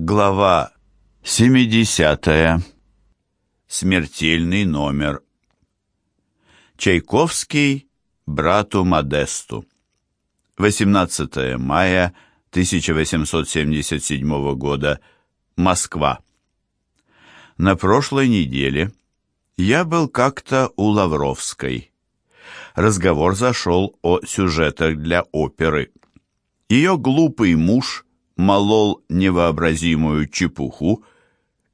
Глава 70. Смертельный номер. Чайковский брату Модесту. 18 мая 1877 года. Москва. На прошлой неделе я был как-то у Лавровской. Разговор зашел о сюжетах для оперы. Ее глупый муж – молол невообразимую чепуху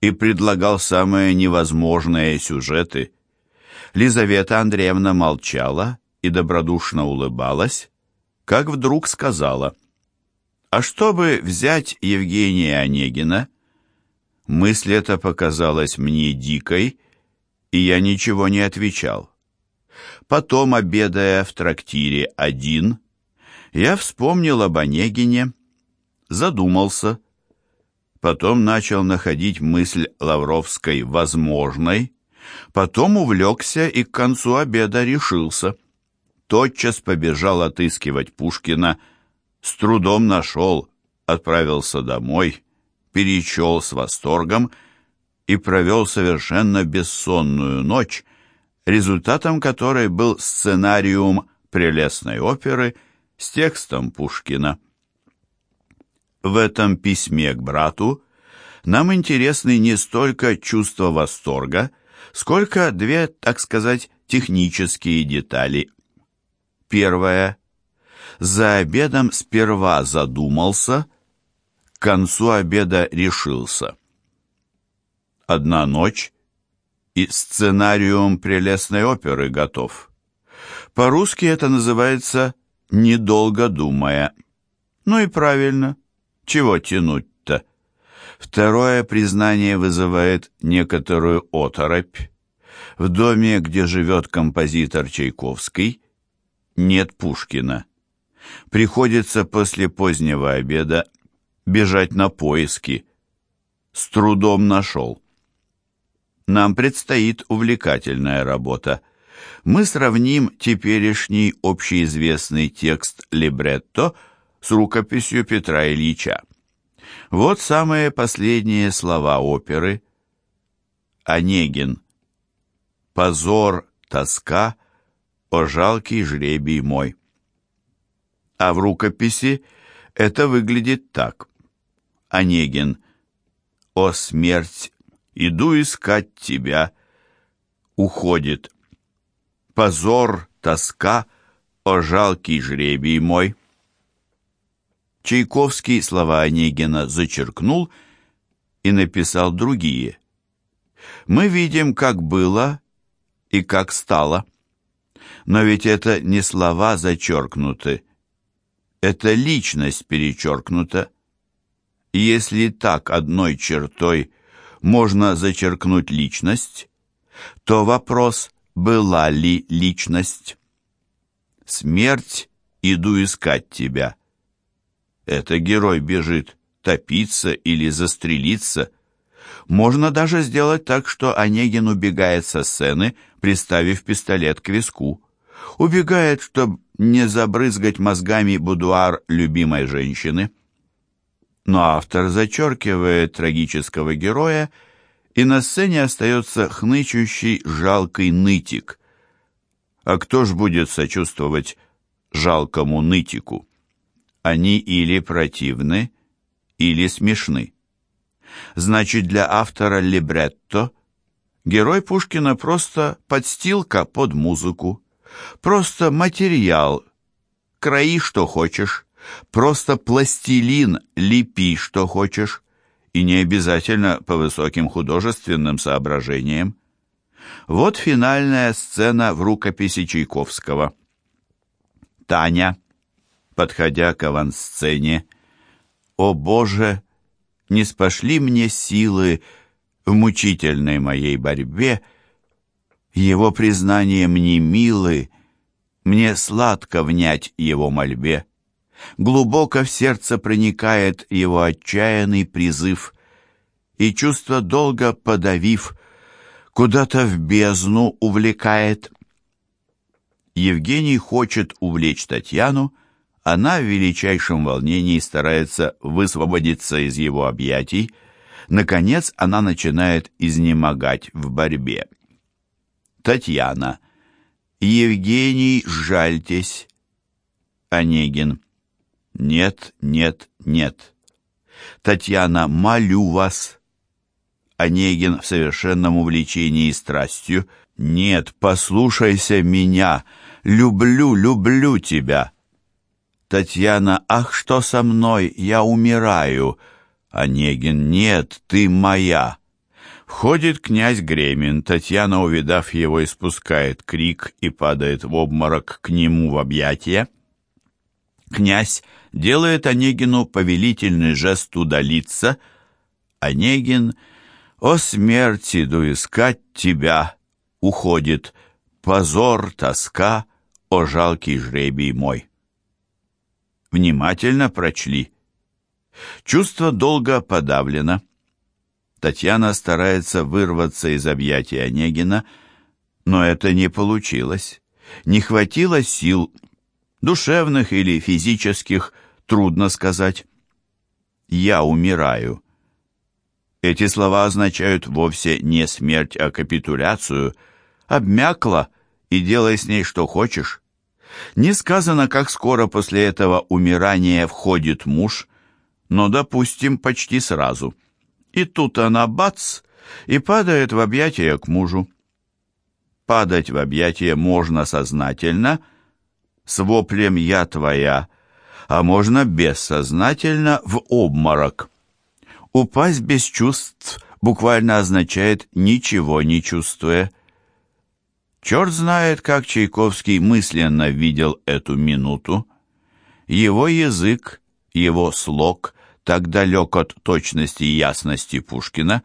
и предлагал самые невозможные сюжеты. Лизавета Андреевна молчала и добродушно улыбалась, как вдруг сказала, «А чтобы взять Евгения Онегина?» Мысль эта показалась мне дикой, и я ничего не отвечал. Потом, обедая в трактире один, я вспомнил об Онегине, задумался, потом начал находить мысль Лавровской возможной, потом увлекся и к концу обеда решился. Тотчас побежал отыскивать Пушкина, с трудом нашел, отправился домой, перечел с восторгом и провел совершенно бессонную ночь, результатом которой был сценариум прелестной оперы с текстом Пушкина. В этом письме к брату нам интересны не столько чувство восторга, сколько две, так сказать, технические детали. Первое. За обедом сперва задумался, к концу обеда решился. Одна ночь, и сценариум прелестной оперы готов. По-русски это называется «недолго думая». Ну и правильно – чего тянуть-то? Второе признание вызывает некоторую оторопь. В доме, где живет композитор Чайковский, нет Пушкина. Приходится после позднего обеда бежать на поиски. С трудом нашел. Нам предстоит увлекательная работа. Мы сравним теперешний общеизвестный текст либретто – с рукописью Петра Ильича. Вот самые последние слова оперы. Онегин. Позор, тоска, о жалкий жребий мой. А в рукописи это выглядит так. Онегин. О смерть, иду искать тебя. Уходит. Позор, тоска, о жалкий жребий мой. Чайковский слова Онегина зачеркнул и написал другие. Мы видим, как было и как стало. Но ведь это не слова зачеркнуты, это личность перечеркнута. Если так одной чертой можно зачеркнуть личность, то вопрос, была ли личность? Смерть, иду искать тебя. Это герой бежит топиться или застрелиться. Можно даже сделать так, что Онегин убегает со сцены, приставив пистолет к виску. Убегает, чтобы не забрызгать мозгами будуар любимой женщины. Но автор зачеркивает трагического героя, и на сцене остается хнычущий жалкий нытик. А кто ж будет сочувствовать жалкому нытику? Они или противны, или смешны. Значит, для автора либретто герой Пушкина просто подстилка под музыку, просто материал, краи что хочешь, просто пластилин, лепи что хочешь, и не обязательно по высоким художественным соображениям. Вот финальная сцена в рукописи Чайковского. Таня подходя к авансцене. «О Боже, не спошли мне силы в мучительной моей борьбе, его признание мне милы, мне сладко внять его мольбе. Глубоко в сердце проникает его отчаянный призыв, и чувство долго подавив, куда-то в бездну увлекает. Евгений хочет увлечь Татьяну, она в величайшем волнении старается высвободиться из его объятий. Наконец она начинает изнемогать в борьбе. Татьяна. Евгений, жальтесь. Онегин. Нет, нет, нет. Татьяна, молю вас. Онегин в совершенном увлечении и страстью. Нет, послушайся меня. Люблю, люблю тебя. Татьяна, ах, что со мной, я умираю. Онегин, нет, ты моя. Входит князь Гремин. Татьяна, увидав его, испускает крик и падает в обморок к нему в объятия. Князь делает Онегину повелительный жест удалиться. Онегин, о смерти, иду искать тебя, уходит. Позор, тоска, о жалкий жребий мой. Внимательно прочли. Чувство долго подавлено. Татьяна старается вырваться из объятий Онегина, но это не получилось. Не хватило сил, душевных или физических, трудно сказать. «Я умираю». Эти слова означают вовсе не смерть, а капитуляцию. Обмякла и делай с ней что хочешь. Не сказано, как скоро после этого умирания входит муж, но, допустим, почти сразу – и тут она бац, и падает в объятия к мужу. Падать в объятия можно сознательно, с воплем «я твоя», а можно бессознательно в обморок. Упасть без чувств буквально означает «ничего не чувствуя». Черт знает, как Чайковский мысленно видел эту минуту. Его язык, его слог так далек от точности и ясности Пушкина,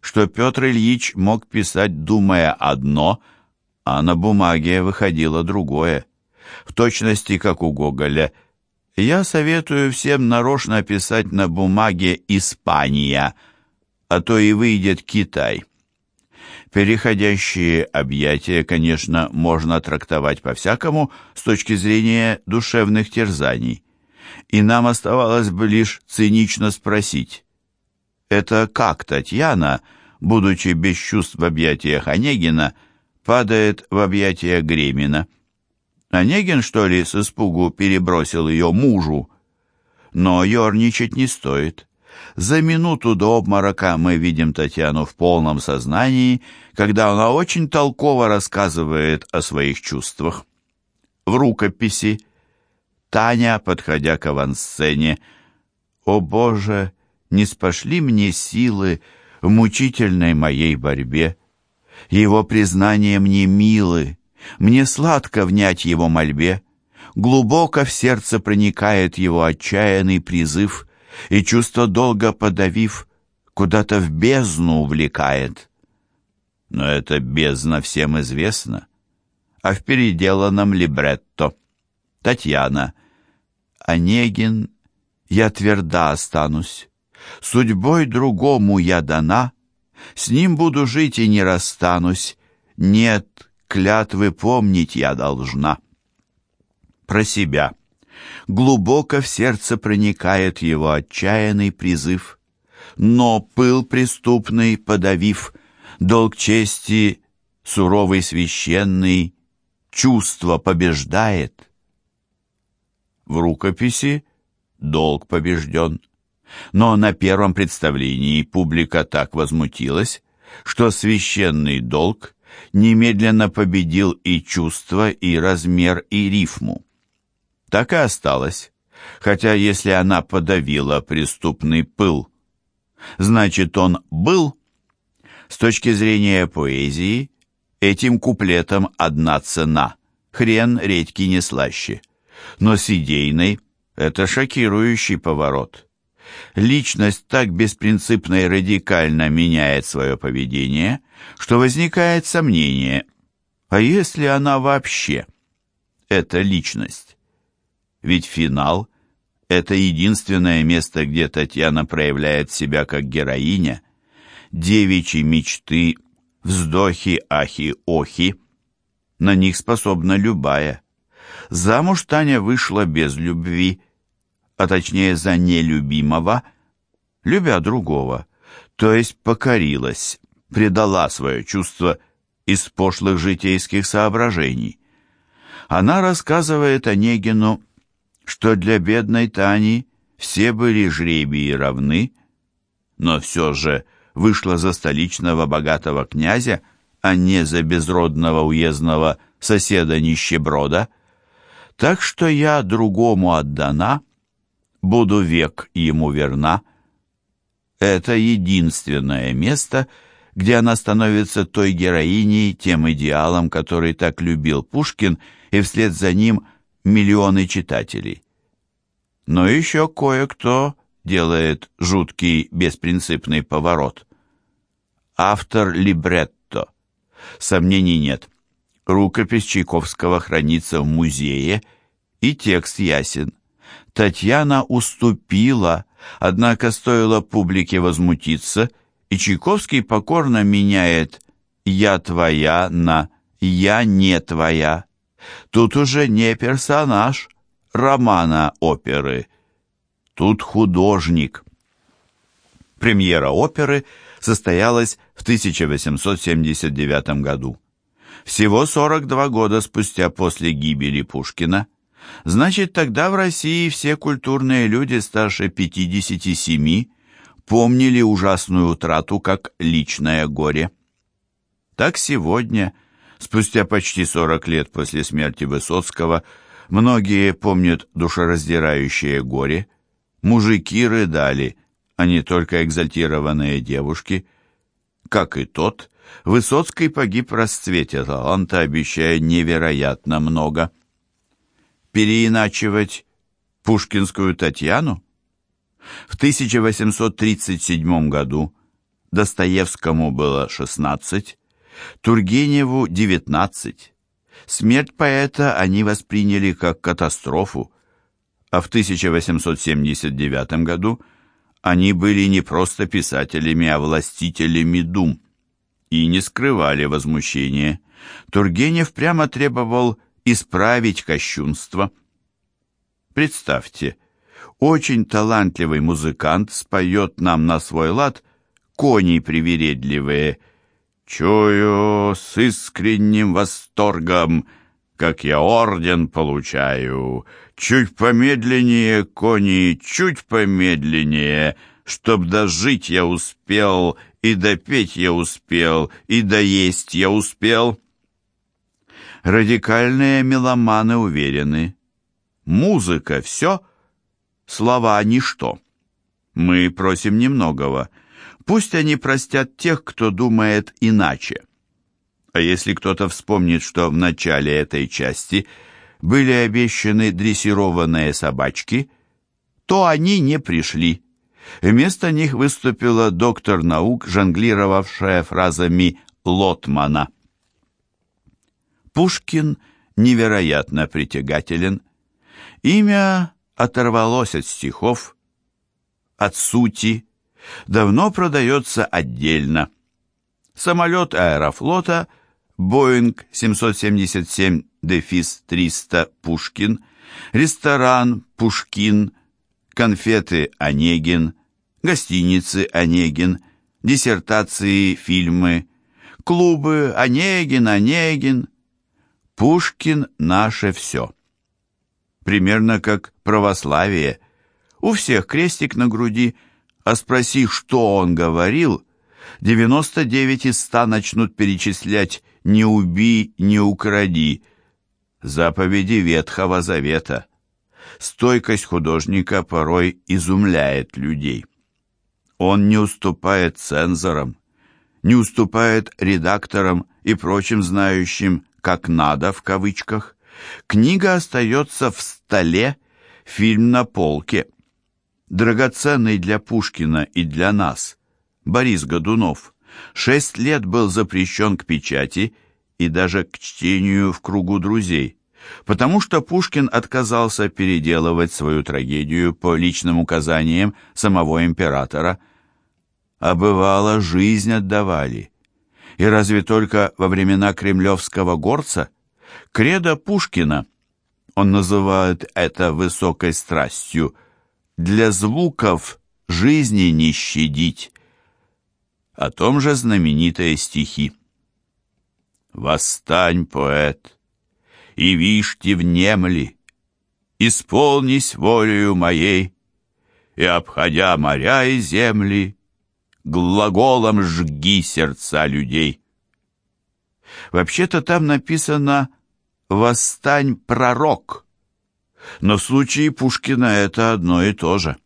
что Петр Ильич мог писать, думая одно, а на бумаге выходило другое. В точности, как у Гоголя. Я советую всем нарочно писать на бумаге «Испания», а то и выйдет Китай. Переходящие объятия, конечно, можно трактовать по-всякому с точки зрения душевных терзаний и нам оставалось бы лишь цинично спросить, это как Татьяна, будучи без чувств в объятиях Онегина, падает в объятия Гремина? Онегин, что ли, с испугу перебросил ее мужу? Но ерничать не стоит. За минуту до обморока мы видим Татьяну в полном сознании, когда она очень толково рассказывает о своих чувствах. В рукописи Таня, подходя к авансцене, «О Боже, не спошли мне силы в мучительной моей борьбе. Его признания мне милы, мне сладко внять его мольбе. Глубоко в сердце проникает его отчаянный призыв, и чувство долго подавив, куда-то в бездну увлекает. Но это бездна всем известна, а в переделанном либретто — Татьяна. Онегин, я тверда останусь. Судьбой другому я дана. С ним буду жить и не расстанусь. Нет, клятвы помнить я должна. Про себя. Глубоко в сердце проникает его отчаянный призыв. Но пыл преступный подавив, долг чести суровый священный, чувство побеждает в рукописи долг побежден. Но на первом представлении публика так возмутилась, что священный долг немедленно победил и чувство, и размер, и рифму. Так и осталось, хотя если она подавила преступный пыл, значит он был. С точки зрения поэзии, этим куплетом одна цена, хрен редьки не слаще но с идейной это шокирующий поворот. Личность так беспринципно и радикально меняет свое поведение, что возникает сомнение, а если она вообще это личность? Ведь финал — это единственное место, где Татьяна проявляет себя как героиня, девичьи мечты, вздохи, ахи, охи. На них способна любая. Замуж Таня вышла без любви, а точнее за нелюбимого, любя другого, то есть покорилась, предала свое чувство из пошлых житейских соображений. Она рассказывает Онегину, что для бедной Тани все были жребии равны, но все же вышла за столичного богатого князя, а не за безродного уездного соседа-нищеброда. Так что я другому отдана, буду век ему верна. Это единственное место, где она становится той героиней, тем идеалом, который так любил Пушкин, и вслед за ним миллионы читателей. Но еще кое-кто делает жуткий беспринципный поворот. Автор либретто. Сомнений нет. Рукопись Чайковского хранится в музее, и текст ясен. Татьяна уступила, однако стоило публике возмутиться, и Чайковский покорно меняет «я твоя» на «я не твоя». Тут уже не персонаж романа оперы, тут художник. Премьера оперы состоялась в 1879 году. Всего 42 года спустя после гибели Пушкина. Значит, тогда в России все культурные люди старше 57 помнили ужасную утрату как личное горе. Так сегодня, спустя почти 40 лет после смерти Высоцкого, многие помнят душераздирающее горе. Мужики рыдали, а не только экзальтированные девушки. Как и тот, Высоцкий погиб в расцвете таланта, обещая невероятно много. Переиначивать пушкинскую Татьяну? В 1837 году Достоевскому было 16, Тургеневу 19. Смерть поэта они восприняли как катастрофу, а в 1879 году они были не просто писателями, а властителями дум и не скрывали возмущения. Тургенев прямо требовал исправить кощунство. Представьте, очень талантливый музыкант споет нам на свой лад «Кони привередливые». «Чую с искренним восторгом, как я орден получаю. Чуть помедленнее, кони, чуть помедленнее, чтоб дожить я успел и допеть я успел, и доесть я успел. Радикальные меломаны уверены. Музыка — все, слова — ничто. Мы просим немногого. Пусть они простят тех, кто думает иначе. А если кто-то вспомнит, что в начале этой части были обещаны дрессированные собачки, то они не пришли. Вместо них выступила доктор наук, жонглировавшая фразами Лотмана. Пушкин невероятно притягателен. Имя оторвалось от стихов, от сути, давно продается отдельно. Самолет аэрофлота Боинг 777 дефис 300 Пушкин, ресторан Пушкин, конфеты Онегин, гостиницы Онегин, диссертации, фильмы, клубы Онегин, Онегин. Пушкин — наше все. Примерно как православие. У всех крестик на груди, а спроси, что он говорил, 99 из 100 начнут перечислять «не убий, не укради», заповеди Ветхого Завета. Стойкость художника порой изумляет людей. Он не уступает цензорам, не уступает редакторам и прочим знающим «как надо» в кавычках. Книга остается в столе, фильм на полке. Драгоценный для Пушкина и для нас. Борис Годунов. Шесть лет был запрещен к печати и даже к чтению в кругу друзей потому что Пушкин отказался переделывать свою трагедию по личным указаниям самого императора. А бывало, жизнь отдавали. И разве только во времена кремлевского горца? Кредо Пушкина Он называет это высокой страстью. Для звуков жизни не щадить. О том же знаменитые стихи. Восстань, поэт, и вишьте внемли, Исполнись волею моей, И, обходя моря и земли, Глаголом жги сердца людей. Вообще-то там написано «Восстань, пророк», но в случае Пушкина это одно и то же.